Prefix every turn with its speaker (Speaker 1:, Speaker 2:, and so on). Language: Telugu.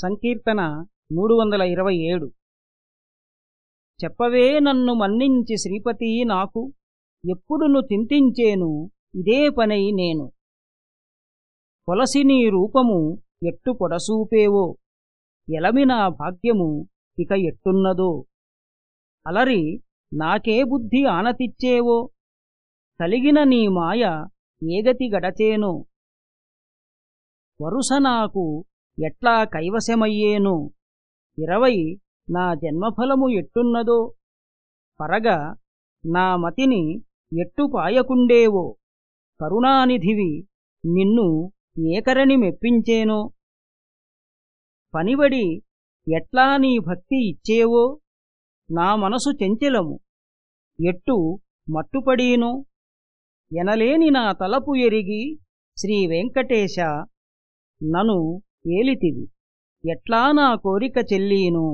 Speaker 1: సంకీర్తన మూడు వందల ఇరవై ఏడు. చెప్పవే నన్ను మన్నించి శ్రీపతి నాకు ఎప్పుడును చింతించేను ఇదే పనై నేను. కొలసి నీ రూపము ఎట్టు పొడసూపేవో ఎలమి నా భాగ్యము ఇక ఎట్టున్నదో. అలరి నాకే బుద్ధి ఆనతిచ్చేవో కలిగిన నీ మాయ ఏగతి గడచేనో. వరుస నాకు ఎట్లా కైవశమయ్యేను? ఇరవై నా జన్మఫలము ఎట్టున్నదో? పరగా నా మతిని ఎట్టు పాయకుండేవో? కరుణానిధివి నిన్ను ఏకరణి మెప్పించేనో. పనిబడి ఎట్లా నీ భక్తి ఇచ్చేవో? నా మనసు చెంచలము ఎట్టు మట్టుపడీను? ఎనలేని నా తలపు ఎరిగి శ్రీ వెంకటేశ నను ఏలితివి ఎట్లా నా కోరిక చెల్లీను?